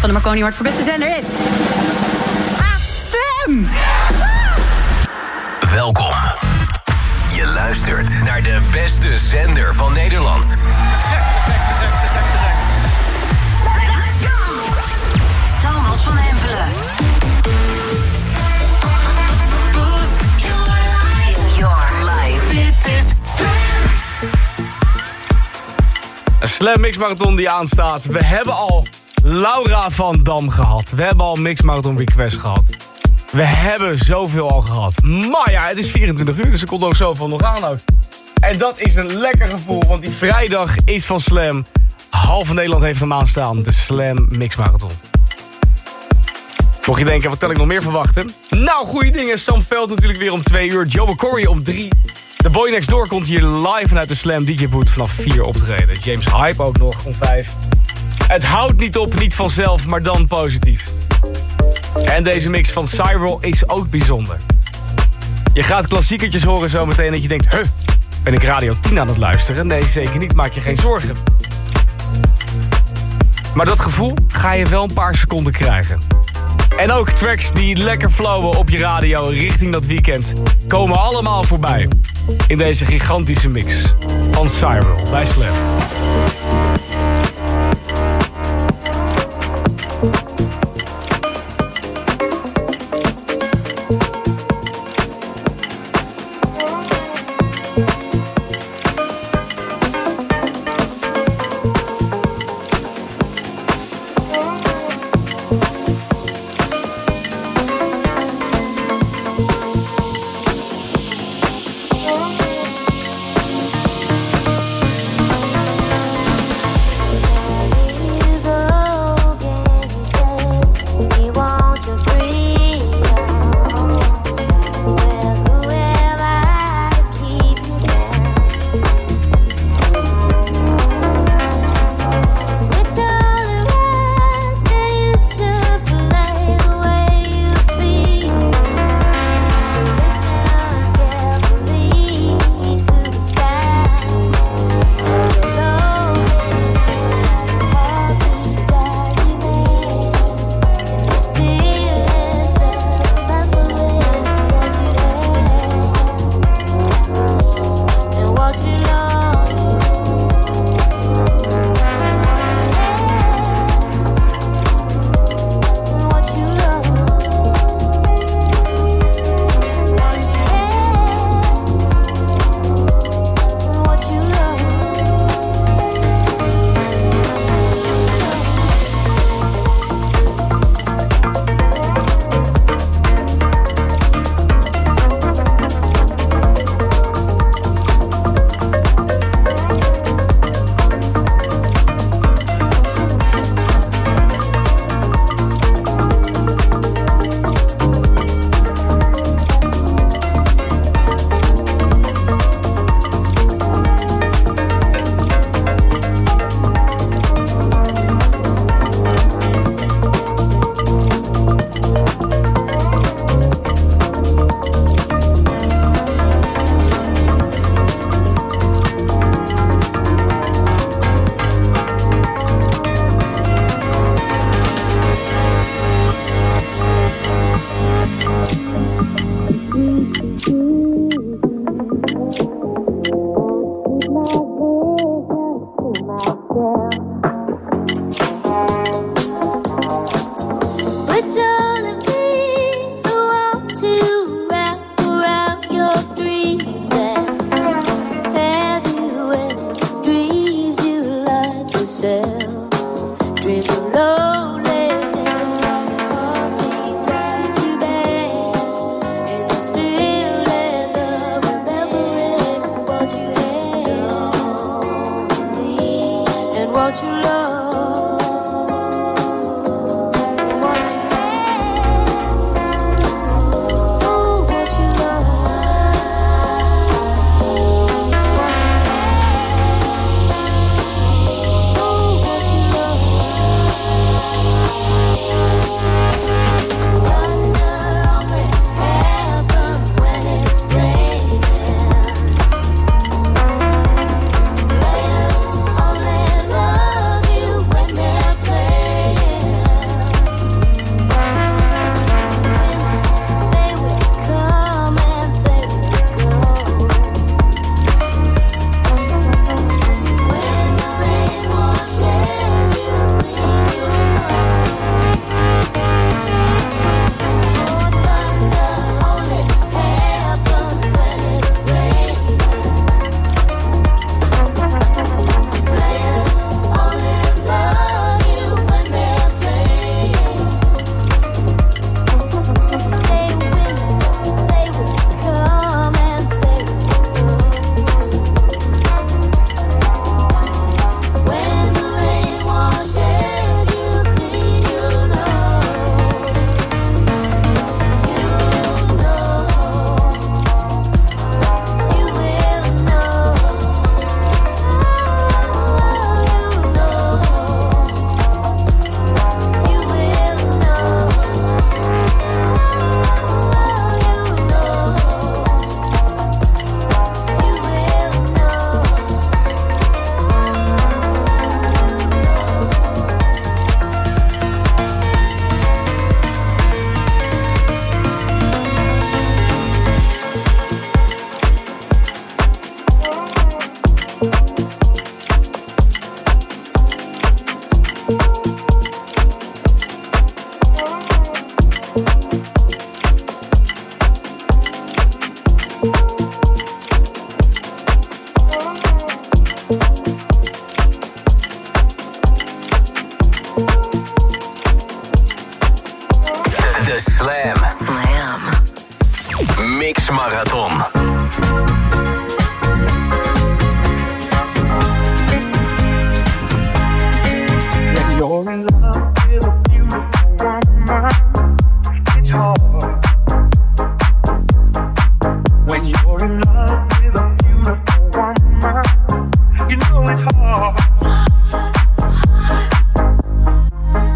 van de Marconi Award voor beste zender is... Slam! Welkom. Je luistert naar de beste zender van Nederland. Thomas van Hempelen. Your life. Dit is Een Slam Mix Marathon die aanstaat. We hebben al Laura van Dam gehad. We hebben al Mix Marathon Request gehad. We hebben zoveel al gehad. Maar ja, het is 24 uur, dus er komt ook zoveel nog aan ook. En dat is een lekker gevoel, want die vrijdag is van Slam. Halve Nederland heeft hem aanstaan, de Slam Mix Marathon. Mocht je denken, wat kan ik nog meer verwachten? Nou, goede dingen. Sam Veld natuurlijk weer om 2 uur. Joe Corey om 3. De Boy Next Door komt hier live vanuit de Slam DJ Boot vanaf 4 optreden. James Hype ook nog om 5. Het houdt niet op, niet vanzelf, maar dan positief. En deze mix van Cyril is ook bijzonder. Je gaat klassiekertjes horen zometeen dat je denkt... Huh, ben ik Radio 10 aan het luisteren? Nee, zeker niet. Maak je geen zorgen. Maar dat gevoel ga je wel een paar seconden krijgen. En ook tracks die lekker flowen op je radio richting dat weekend... komen allemaal voorbij. In deze gigantische mix van Cyril bij Slam.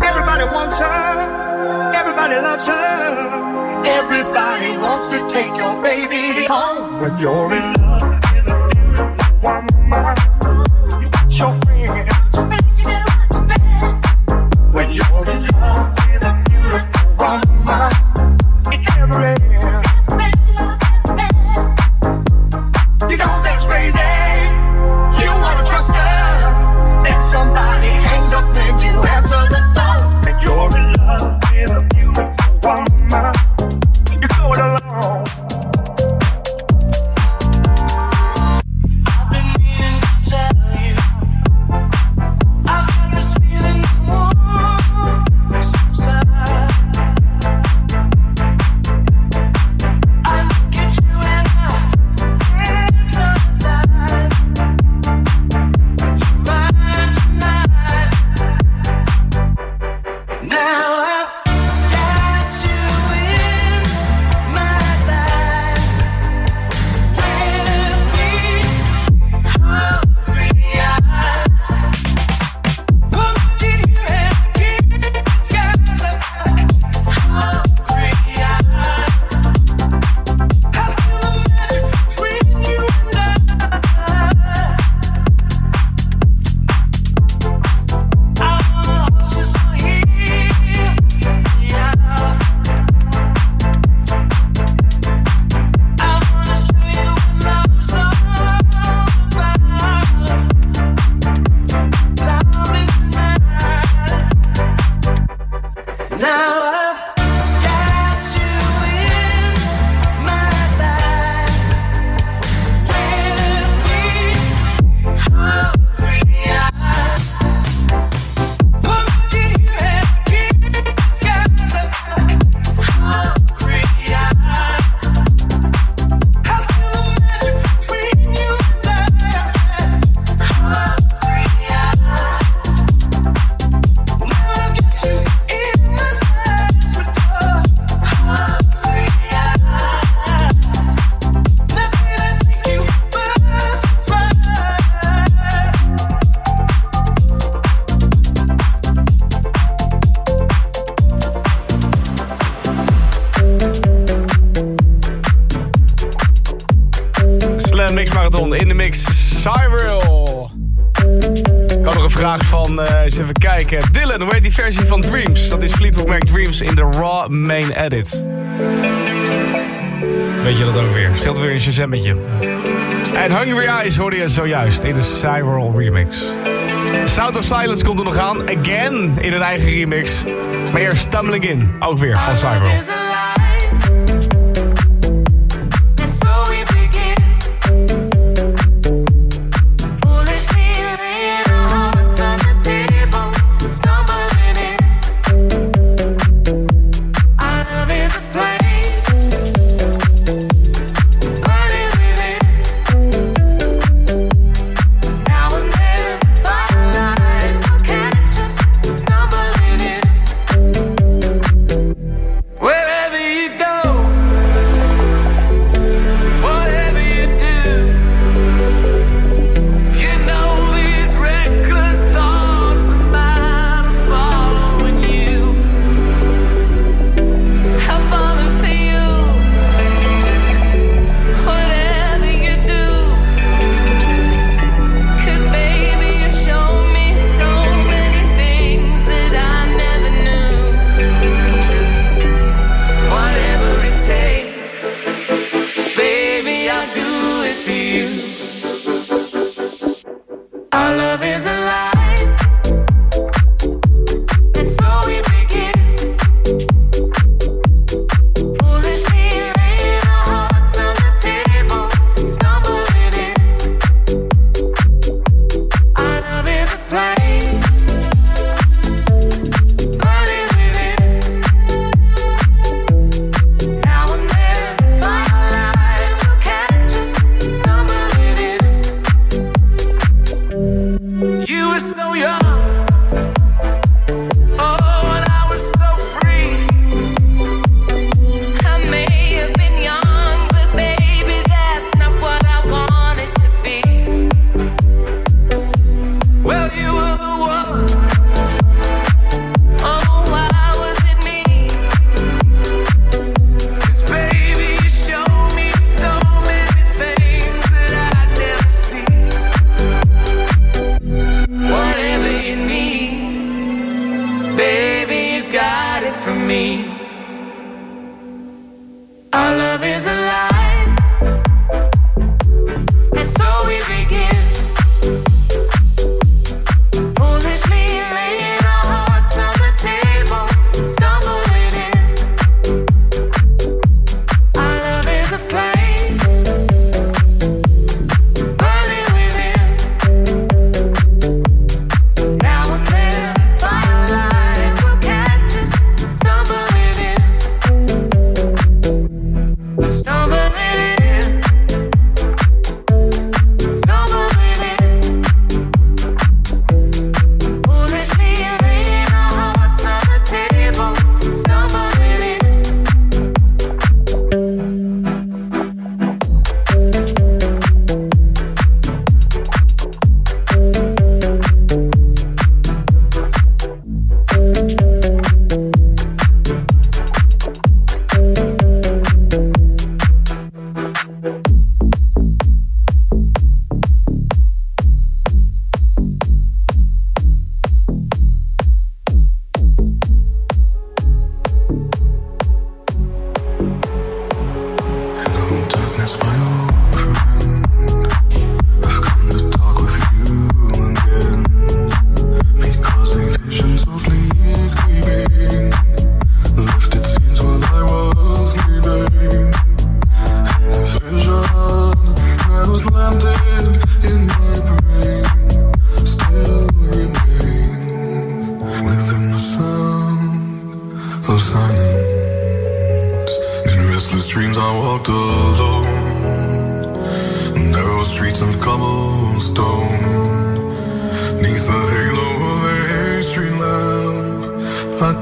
Everybody wants her. Everybody loves her. Everybody wants to take your baby home when you're in love. Weet je dat ook weer? Scheelt weer een shazemmetje. En Hungry Eyes hoorde je zojuist in de Cyworld remix. Sound of Silence komt er nog aan. Again in een eigen remix. Maar eerst Stumbling In. Ook weer van Cyworld.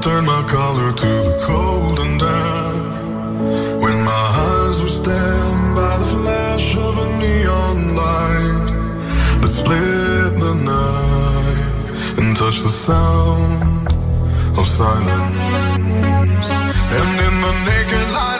turned my collar to the cold and damp. When my eyes were stabbed by the flash of a neon light that split the night and touched the sound of silence. And in the naked light.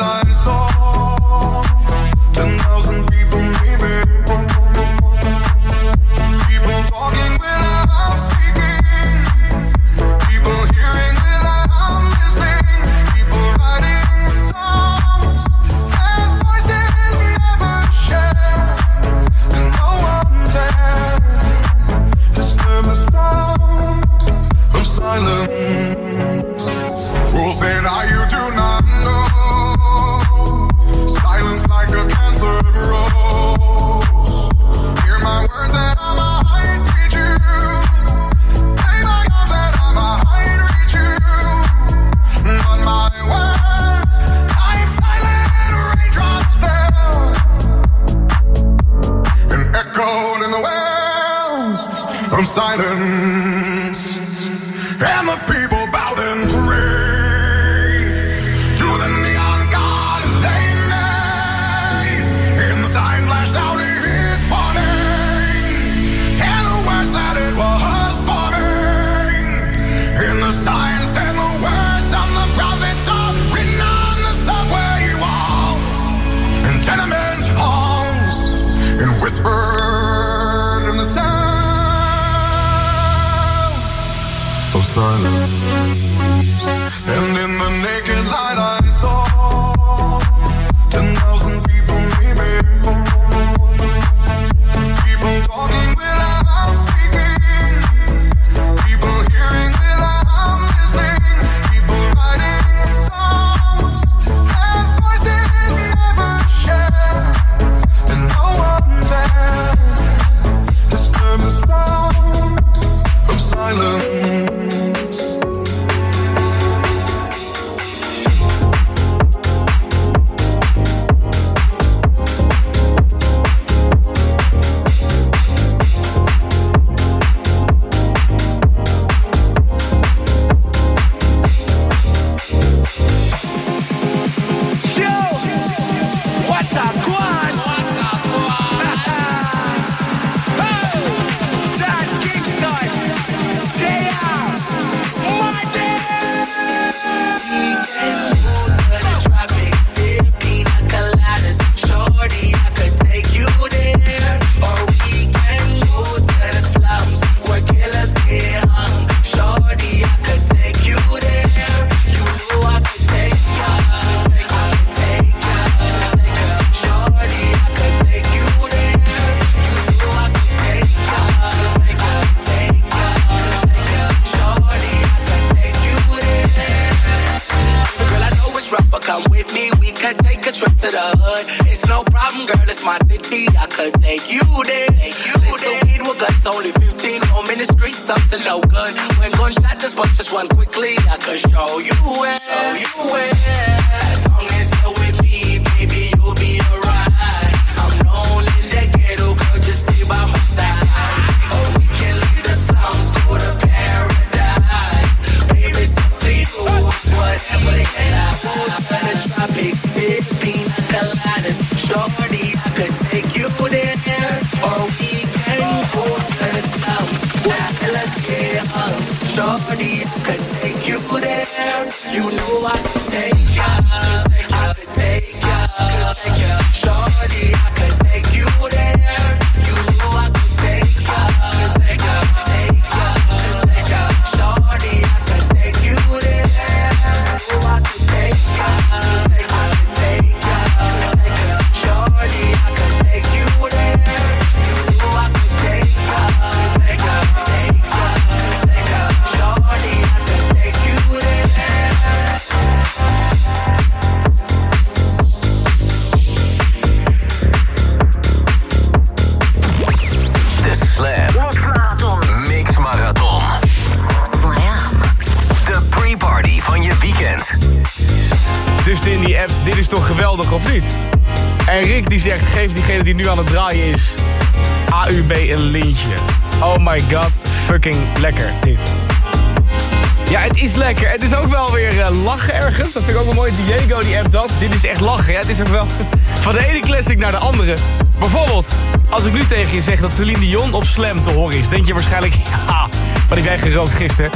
is wel. Van de ene classic naar de andere. Bijvoorbeeld, als ik nu tegen je zeg dat Celine Dion op Slam te horen is... denk je waarschijnlijk, ja, wat ik jij gerookt gisteren.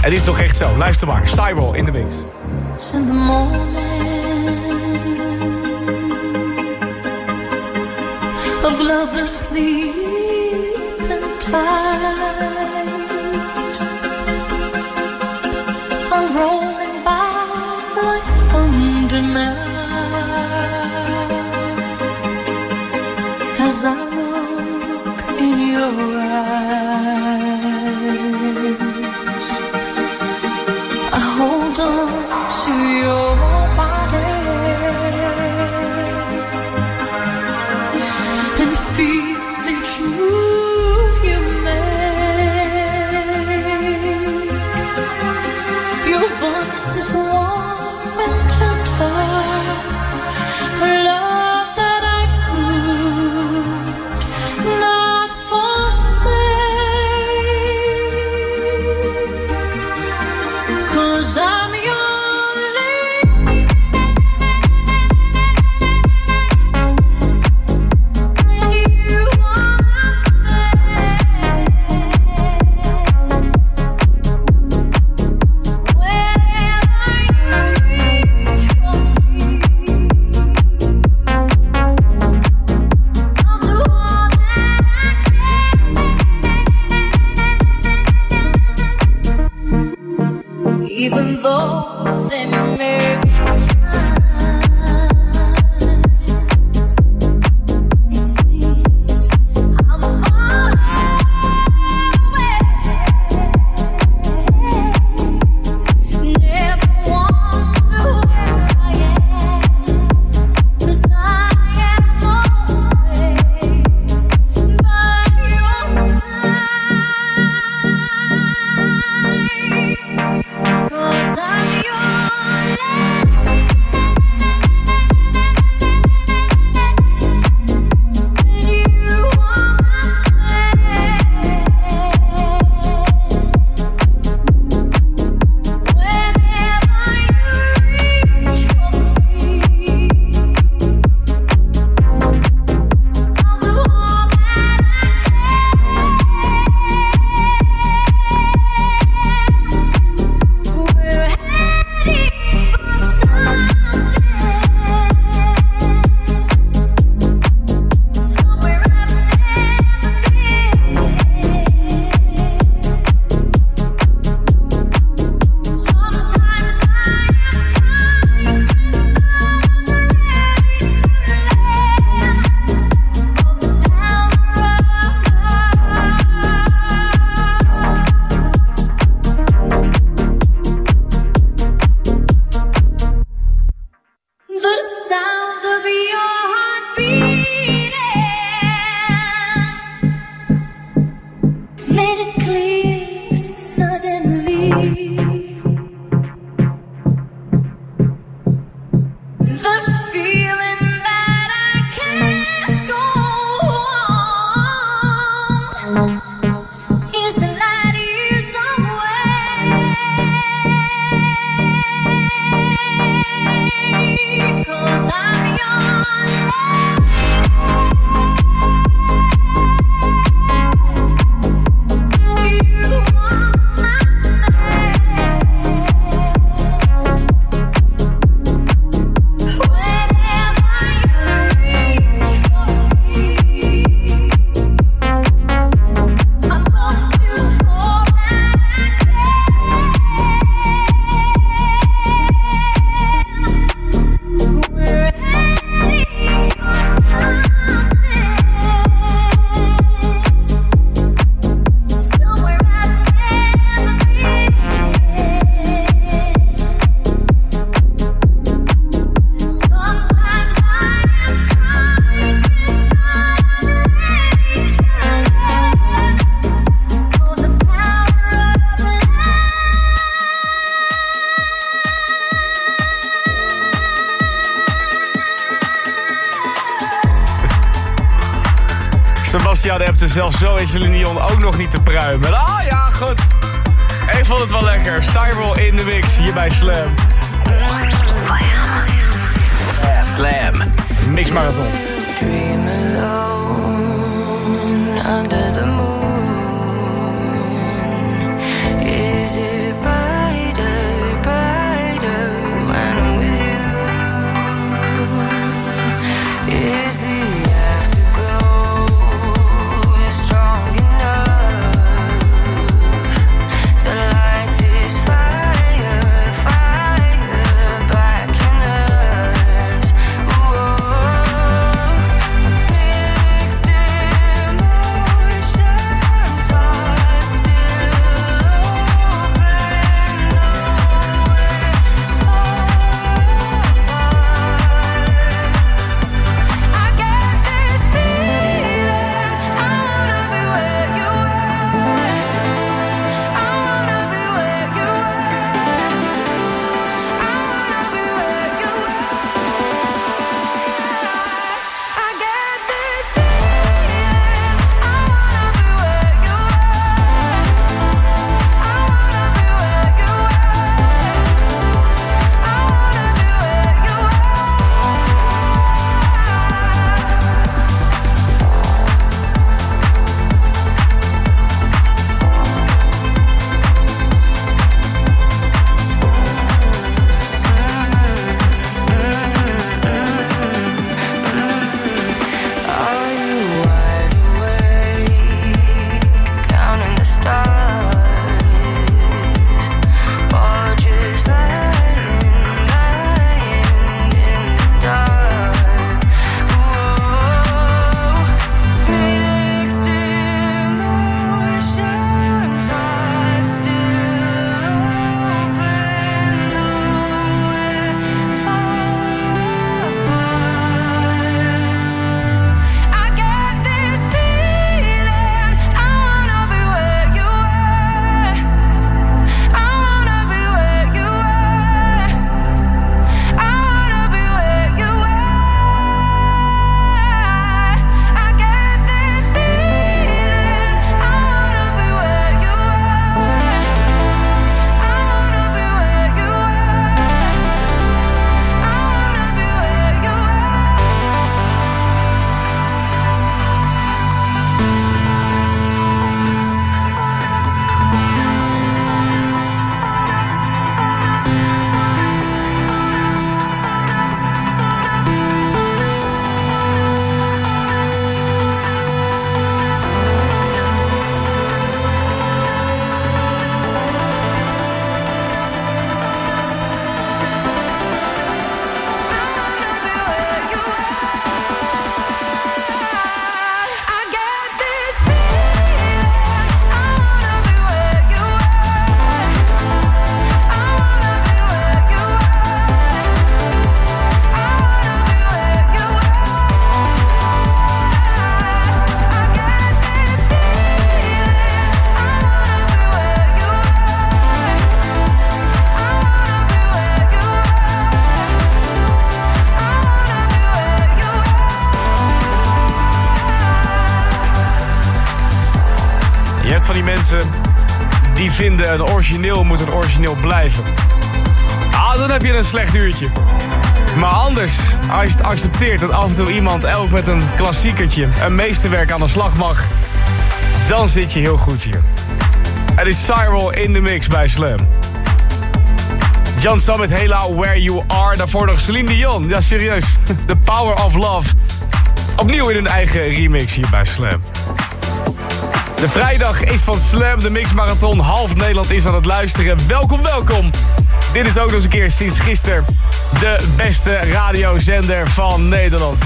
Het is toch echt zo. Luister maar. Cyber in de mix. Of sleep zelfs zo in Celine ook nog niet te pruimen. Ah ja, goed. Ik vond het wel lekker. Cyril in de mix hier bij Slam. Slam. Mix Marathon. Een blijven. Ah, dan heb je een slecht uurtje. Maar anders, als je het accepteert dat af en toe iemand elk met een klassiekertje een meesterwerk aan de slag mag, dan zit je heel goed hier. Het is Cyril in de mix bij Slam. Jan Sam met Hela Where You Are. Daarvoor nog Celine Dion. Ja, serieus. The Power of Love. Opnieuw in hun eigen remix hier bij Slam. De vrijdag is van Slam, de Mix Marathon. Half Nederland is aan het luisteren. Welkom, welkom. Dit is ook nog eens een keer sinds gisteren de beste radiozender van Nederland.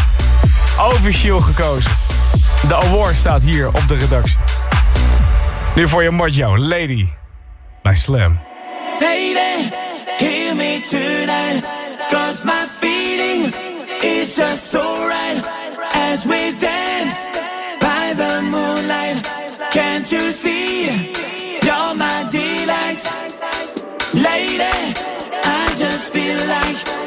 Overshield gekozen. De award staat hier op de redactie. Nu voor je Mojo, Lady, bij Slam. Lady, hear me tonight. Cause my feeling is just so right. As we dance. Can't you see? You're my delight. Lady, I just feel like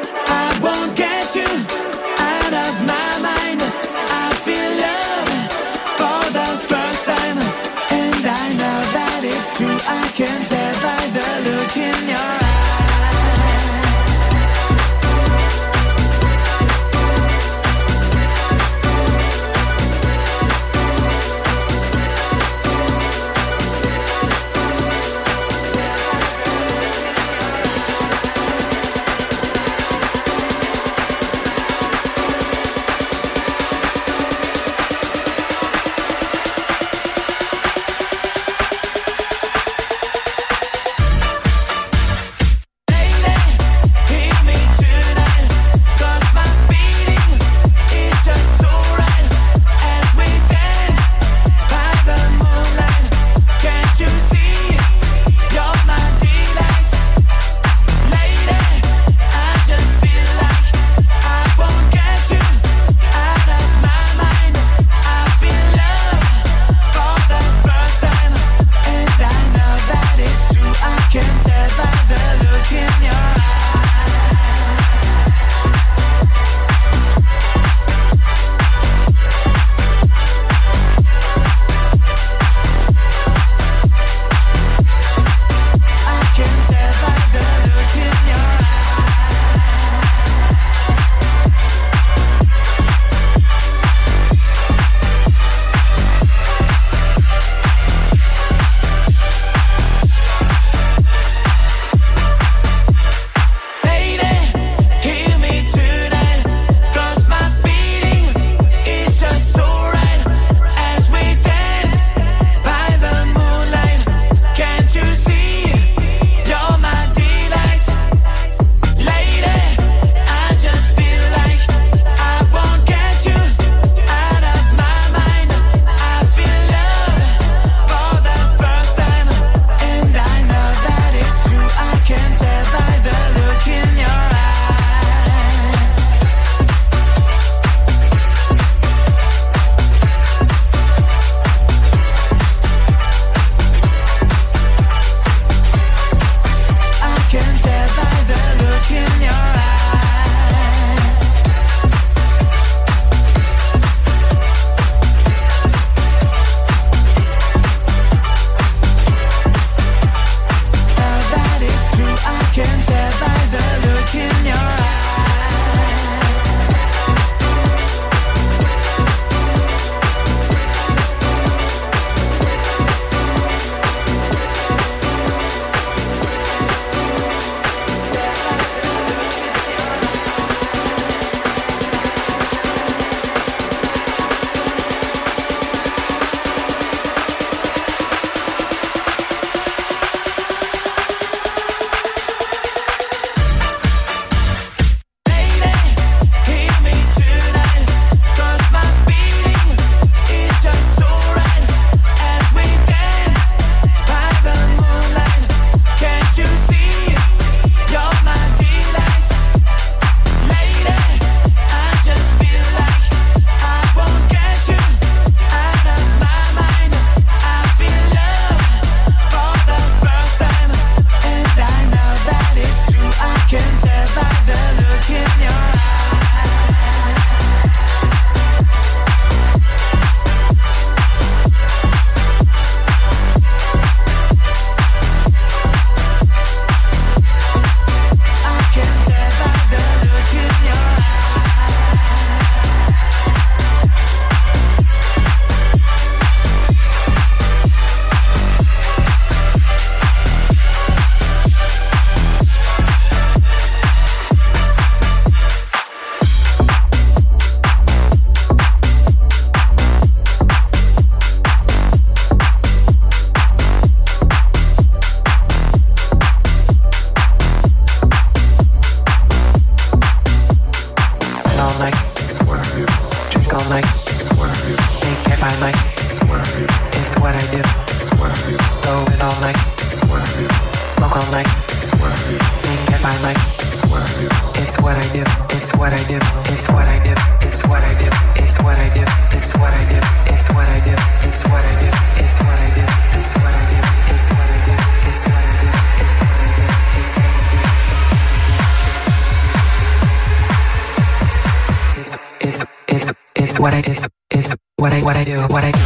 what I do, what I do.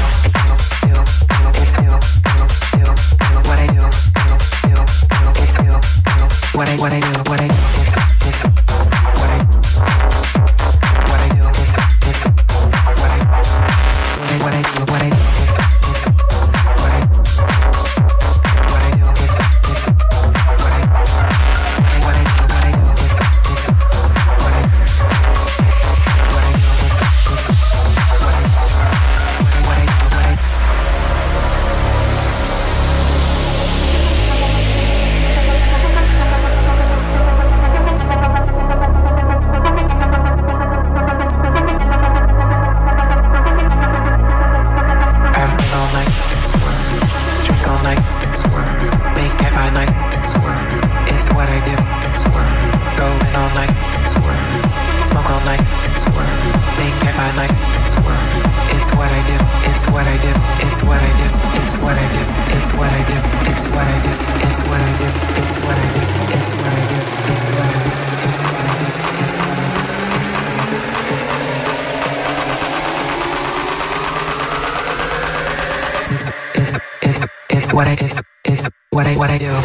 What I do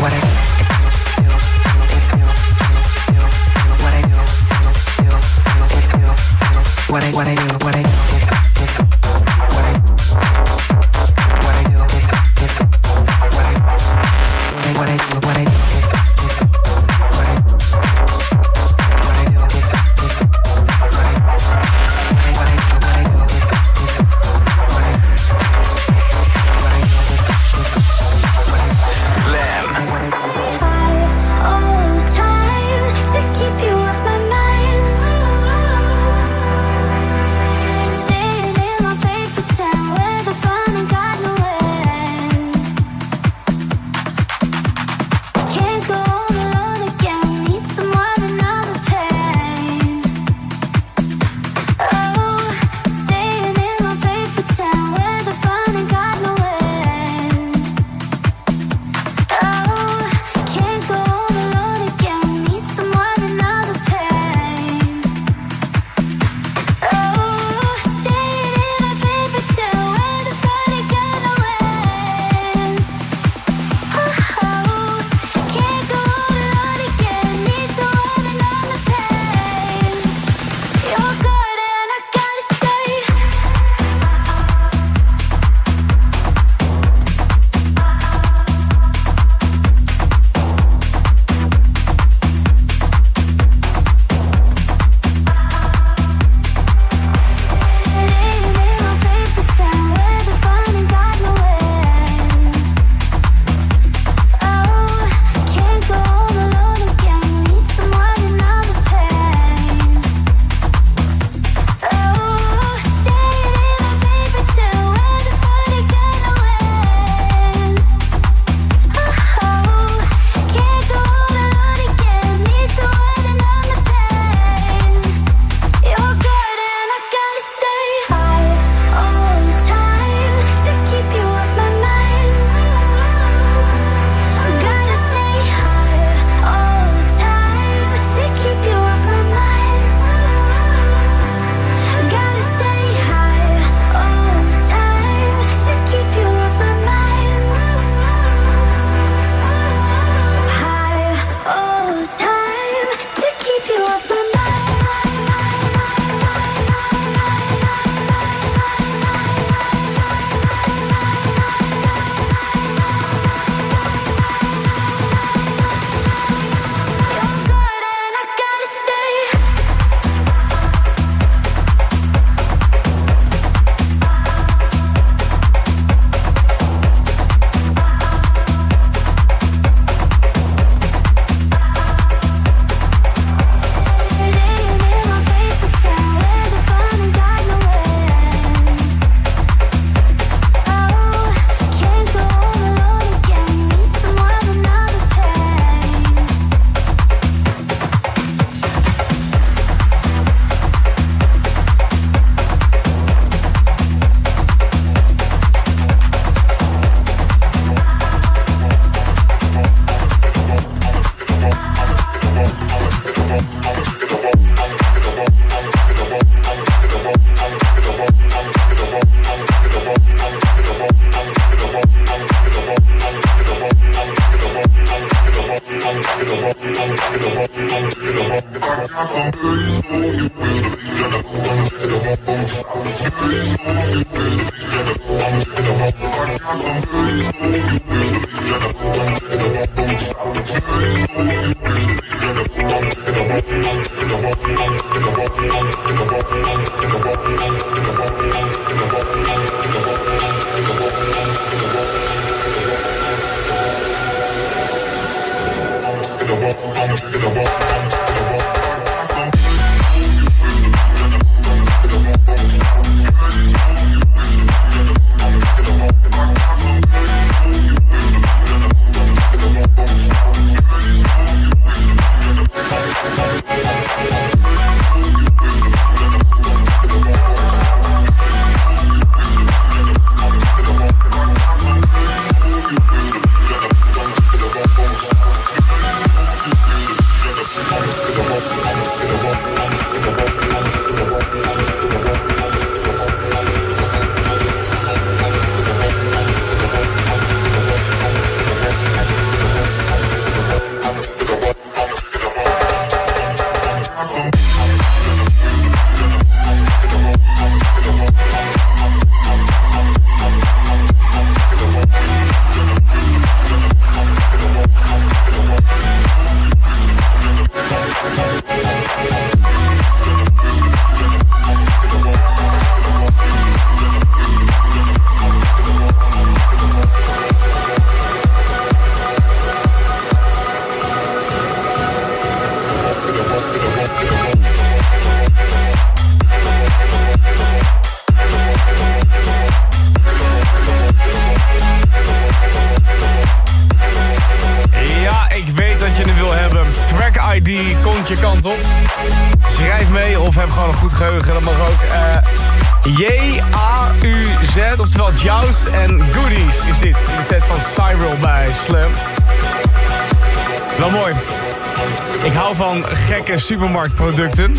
supermarktproducten.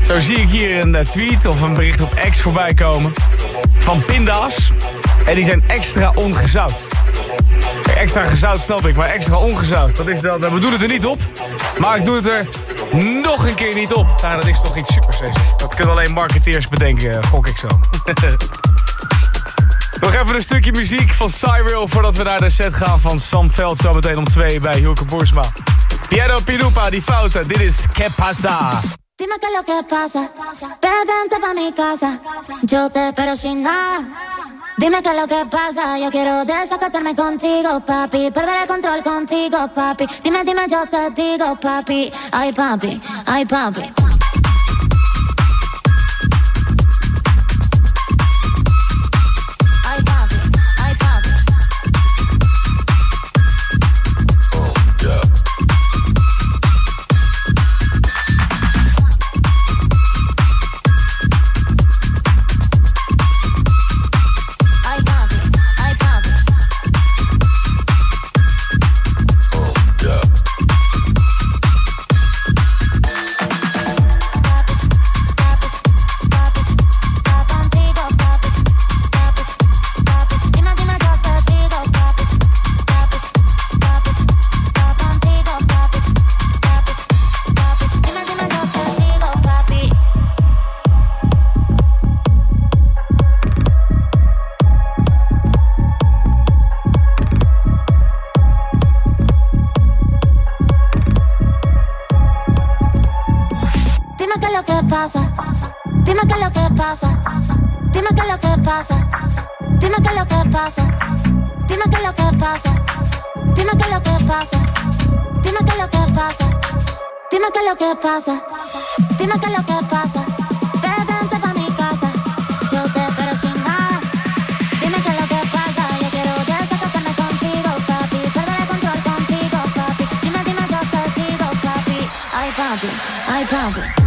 Zo zie ik hier een eh, tweet of een bericht op X voorbij komen. Van pinda's. En die zijn extra ongezout. Extra gezout snap ik, maar extra ongezout. Dat is dat, we doen het er niet op. Maar ik doe het er nog een keer niet op. Nou, dat is toch iets super zeg. Dat kunnen alleen marketeers bedenken, gok ik zo. Nog even een stukje muziek van Cyril voordat we naar de set gaan van Sam Veld zometeen om twee bij Hilke Boersma. Piero Pirupa, die fouten. Dit is Que Pasa. Dime qué es lo que pasa. Ven, vente pa' mi casa. Yo te espero sin nada. Dime qué es lo que pasa. Yo quiero desacatarme contigo, papi. Perder el control contigo, papi. Dime, dime, yo te digo, papi. Ay, papi, ay, papi. Lo que pasa. Dime qué es lo que pasa. Dime qué es lo que pasa. Dime qué es lo que pasa. Dime qué es lo que pasa. Dime qué es lo que pasa. Dime qué es lo que pasa. Dime qué es lo que pasa. Dime qué es lo que pasa. Ven, vente pa' mi casa. Yo te espero sin nada. Dime qué es lo que pasa. Yo quiero desacatarme contigo, papi. Perder el control contigo, papi. Dime, dime, yo te digo, papi. Ay, papi, ay, papi.